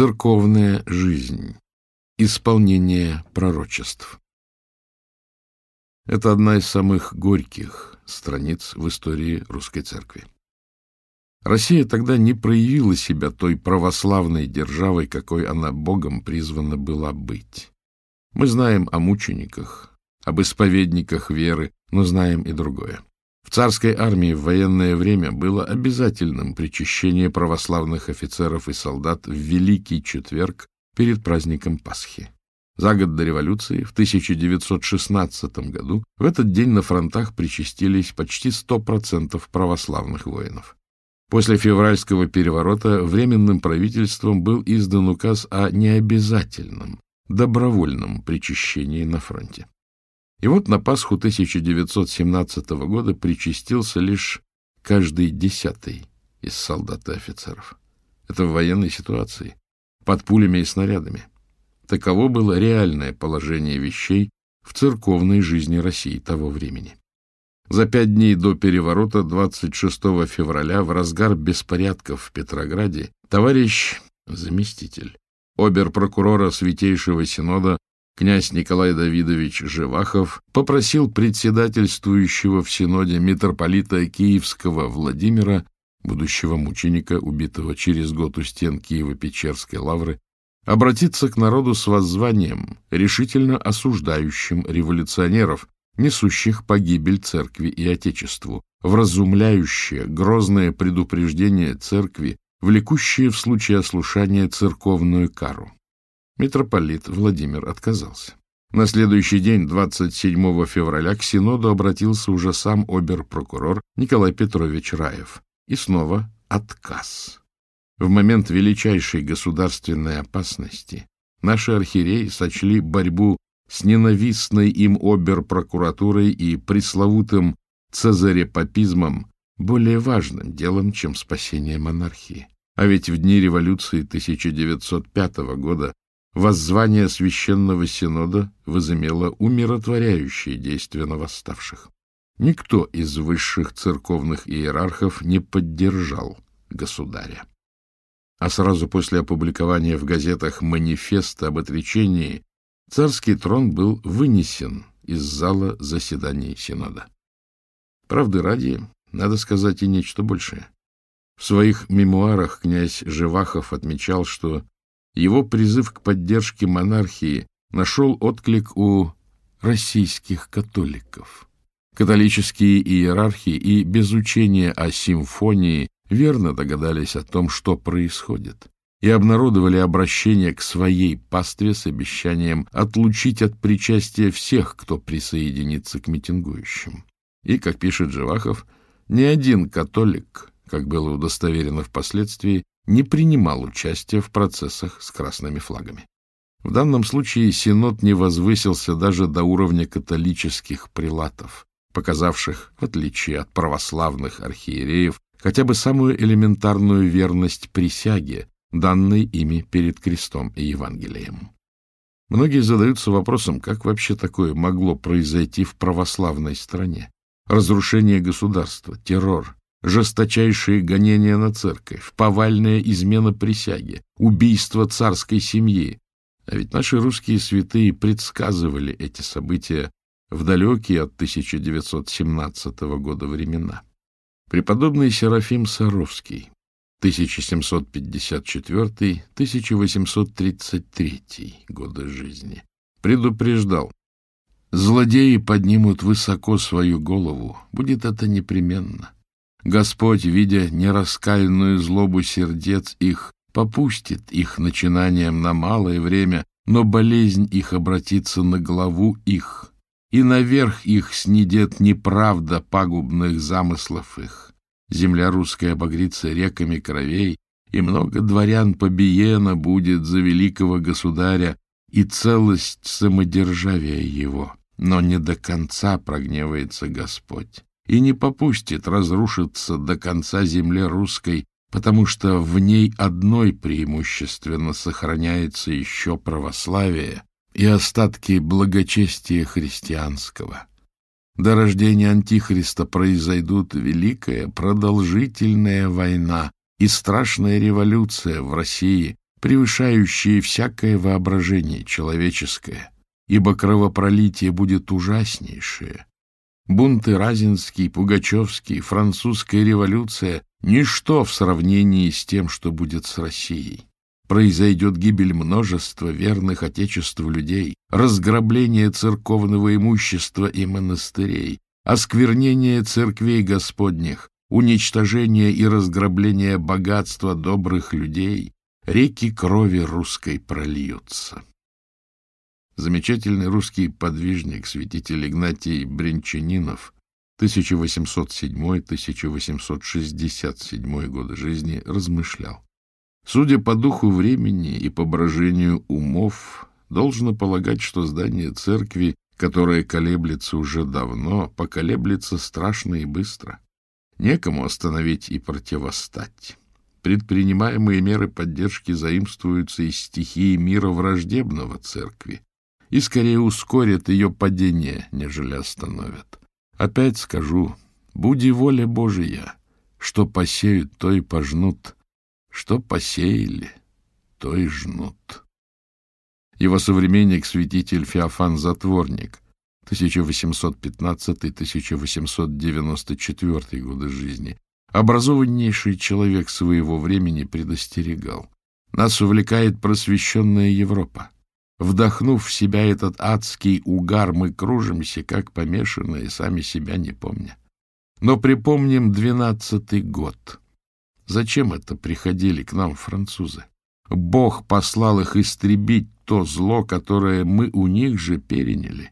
Церковная жизнь. Исполнение пророчеств. Это одна из самых горьких страниц в истории русской церкви. Россия тогда не проявила себя той православной державой, какой она Богом призвана была быть. Мы знаем о мучениках, об исповедниках веры, но знаем и другое. В царской армии в военное время было обязательным причащение православных офицеров и солдат в Великий Четверг перед праздником Пасхи. За год до революции, в 1916 году, в этот день на фронтах причастились почти 100% православных воинов. После февральского переворота Временным правительством был издан указ о необязательном, добровольном причащении на фронте. И вот на Пасху 1917 года причастился лишь каждый десятый из солдат и офицеров. Это в военной ситуации, под пулями и снарядами. Таково было реальное положение вещей в церковной жизни России того времени. За пять дней до переворота 26 февраля в разгар беспорядков в Петрограде товарищ заместитель обер-прокурора Святейшего Синода князь Николай Давидович Живахов попросил председательствующего в Синоде митрополита Киевского Владимира, будущего мученика, убитого через год у стен Киево-Печерской лавры, обратиться к народу с воззванием, решительно осуждающим революционеров, несущих погибель церкви и Отечеству, вразумляющее грозное предупреждение церкви, влекущее в случае ослушания церковную кару. Митрополит Владимир отказался. На следующий день, 27 февраля, к Синоду обратился уже сам обер-прокурор Николай Петрович Раев. И снова отказ. В момент величайшей государственной опасности наши архиереи сочли борьбу с ненавистной им обер-прокуратурой и пресловутым цезарепапизмом более важным делом, чем спасение монархии. А ведь в дни революции 1905 года воззвание Священного Синода возымело умиротворяющее действие на восставших. Никто из высших церковных иерархов не поддержал государя. А сразу после опубликования в газетах манифеста об отречении царский трон был вынесен из зала заседаний Синода. Правды ради, надо сказать и нечто большее. В своих мемуарах князь Живахов отмечал, что его призыв к поддержке монархии нашел отклик у российских католиков. Католические иерархи и без учения о симфонии верно догадались о том, что происходит, и обнародовали обращение к своей пастве с обещанием отлучить от причастия всех, кто присоединится к митингующим. И, как пишет Живахов, ни один католик, как было удостоверено впоследствии, не принимал участия в процессах с красными флагами. В данном случае Синод не возвысился даже до уровня католических прилатов, показавших, в отличие от православных архиереев, хотя бы самую элементарную верность присяге, данной ими перед крестом и Евангелием. Многие задаются вопросом, как вообще такое могло произойти в православной стране. Разрушение государства, террор, жесточайшие гонения на церковь, повальная измена присяги, убийство царской семьи. А ведь наши русские святые предсказывали эти события в далекие от 1917 года времена. Преподобный Серафим Саровский, 1754-1833 годы жизни, предупреждал, «Злодеи поднимут высоко свою голову, будет это непременно». Господь, видя нераскаянную злобу сердец их, попустит их начинанием на малое время, но болезнь их обратится на главу их, и наверх их снидет неправда пагубных замыслов их. Земля русская обогрится реками кровей, и много дворян побиено будет за великого государя и целость самодержавия его. Но не до конца прогневается Господь и не попустит разрушиться до конца земле русской, потому что в ней одной преимущественно сохраняется еще православие и остатки благочестия христианского. До рождения Антихриста произойдут великая продолжительная война и страшная революция в России, превышающая всякое воображение человеческое, ибо кровопролитие будет ужаснейшее — Бунты Разинский, Пугачевский, французская революция — ничто в сравнении с тем, что будет с Россией. Произойдет гибель множества верных Отечеству людей, разграбление церковного имущества и монастырей, осквернение церквей Господних, уничтожение и разграбление богатства добрых людей, реки крови русской прольются. Замечательный русский подвижник, святитель Игнатий Бринчанинов, 1807-1867 годы жизни, размышлял. Судя по духу времени и по брожению умов, должно полагать, что здание церкви, которое колеблется уже давно, поколеблется страшно и быстро. Некому остановить и противостать. Предпринимаемые меры поддержки заимствуются из стихии мира враждебного церкви, и скорее ускорит ее падение, нежели остановит. Опять скажу, буди воля Божия, что посеют, то и пожнут, что посеяли, то и жнут. Его современник-святитель Феофан Затворник, 1815-1894 годы жизни, образованнейший человек своего времени предостерегал. Нас увлекает просвещенная Европа. Вдохнув в себя этот адский угар, мы кружимся, как помешанные, сами себя не помня. Но припомним двенадцатый год. Зачем это приходили к нам французы? Бог послал их истребить то зло, которое мы у них же переняли.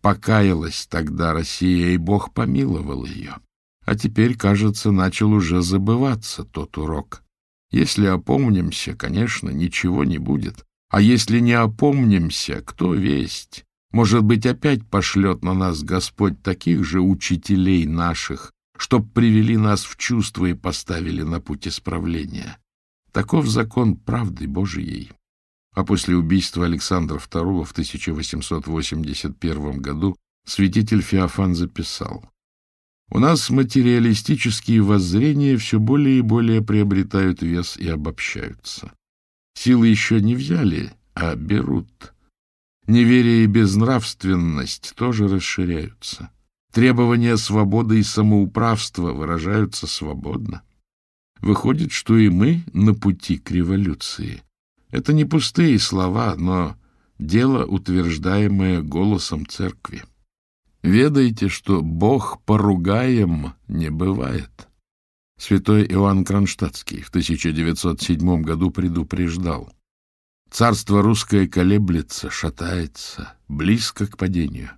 Покаялась тогда Россия, и Бог помиловал ее. А теперь, кажется, начал уже забываться тот урок. Если опомнимся, конечно, ничего не будет. А если не опомнимся, кто весть? Может быть, опять пошлет на нас Господь таких же учителей наших, чтоб привели нас в чувство и поставили на путь исправления. Таков закон правды Божией. А после убийства Александра II в 1881 году святитель Феофан записал «У нас материалистические воззрения все более и более приобретают вес и обобщаются. Силы еще не взяли, а берут. Неверие и безнравственность тоже расширяются. Требования свободы и самоуправства выражаются свободно. Выходит, что и мы на пути к революции. Это не пустые слова, но дело, утверждаемое голосом церкви. Ведайте, что Бог поругаем не бывает святой Иоанн Кронштадтский в 1907 году предупреждал. Царство русское колеблется, шатается, близко к падению.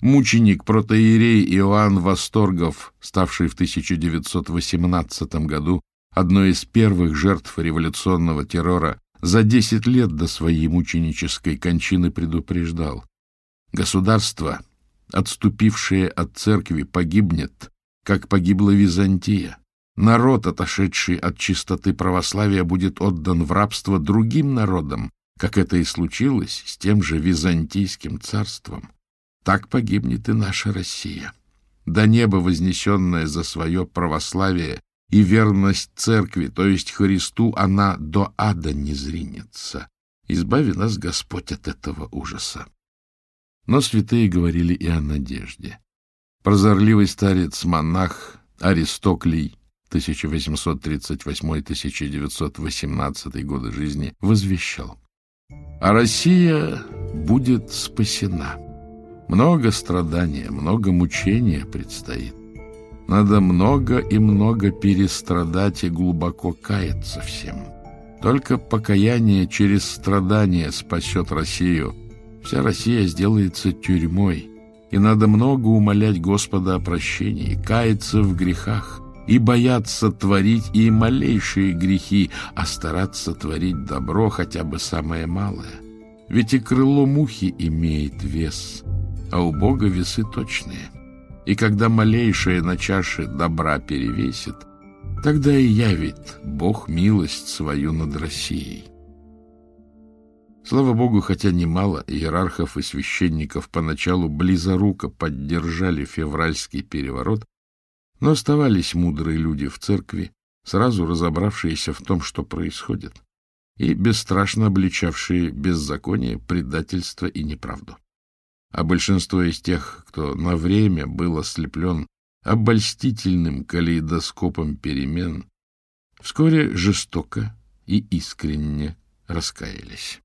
Мученик протоиерей Иоанн Восторгов, ставший в 1918 году одной из первых жертв революционного террора, за 10 лет до своей мученической кончины предупреждал. Государство, отступившее от церкви, погибнет, как погибла Византия. Народ, отошедший от чистоты православия, будет отдан в рабство другим народам, как это и случилось с тем же Византийским царством. Так погибнет и наша Россия. До неба, вознесенная за свое православие и верность церкви, то есть Христу, она до ада не зринется. Избави нас, Господь, от этого ужаса. Но святые говорили и о надежде. Прозорливый старец-монах Аристоклий 1838-1918 годы жизни, возвещал. А Россия будет спасена. Много страдания, много мучения предстоит. Надо много и много перестрадать и глубоко каяться всем. Только покаяние через страдания спасет Россию. Вся Россия сделается тюрьмой. И надо много умолять Господа о прощении, каяться в грехах – и бояться творить и малейшие грехи, а стараться творить добро хотя бы самое малое. Ведь и крыло мухи имеет вес, а у Бога весы точные. И когда малейшее на чаше добра перевесит, тогда и явит Бог милость свою над Россией. Слава Богу, хотя немало иерархов и священников поначалу близоруко поддержали февральский переворот, но оставались мудрые люди в церкви, сразу разобравшиеся в том, что происходит, и бесстрашно обличавшие беззаконие, предательство и неправду. А большинство из тех, кто на время был ослеплен обольстительным калейдоскопом перемен, вскоре жестоко и искренне раскаялись.